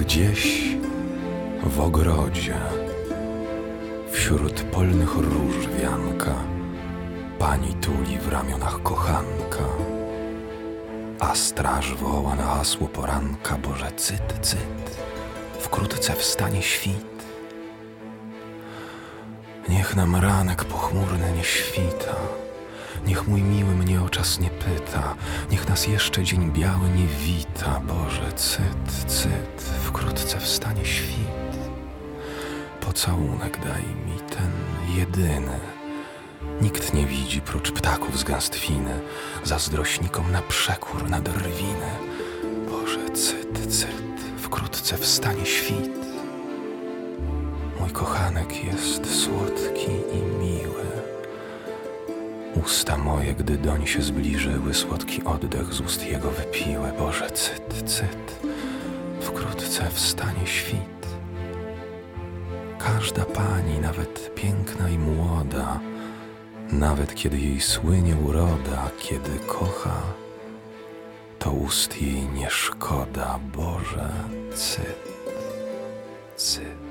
Gdzieś w ogrodzie, wśród polnych róż wianka, pani tuli w ramionach kochanka, a straż woła na hasło poranka, Boże, cyt, cyt, wkrótce wstanie świt. Niech nam ranek pochmurny nie świta, niech mój miły mnie o czas nie pyta, niech nas jeszcze dzień biały nie wita, Boże, cyt, cyt, wkrótce wstanie świt. Pocałunek daj mi ten jedyny. Nikt nie widzi prócz ptaków z gęstwiny, zazdrośnikom na przekór nad rwiny. Boże, cyt, cyt, wkrótce wstanie świt. Mój kochanek jest słodki. Usta moje, gdy doń się zbliżyły, słodki oddech z ust jego wypiły. Boże, cyt, cyt, wkrótce wstanie świt. Każda pani, nawet piękna i młoda, nawet kiedy jej słynie uroda, kiedy kocha, to ust jej nie szkoda. Boże, cyt, cyt.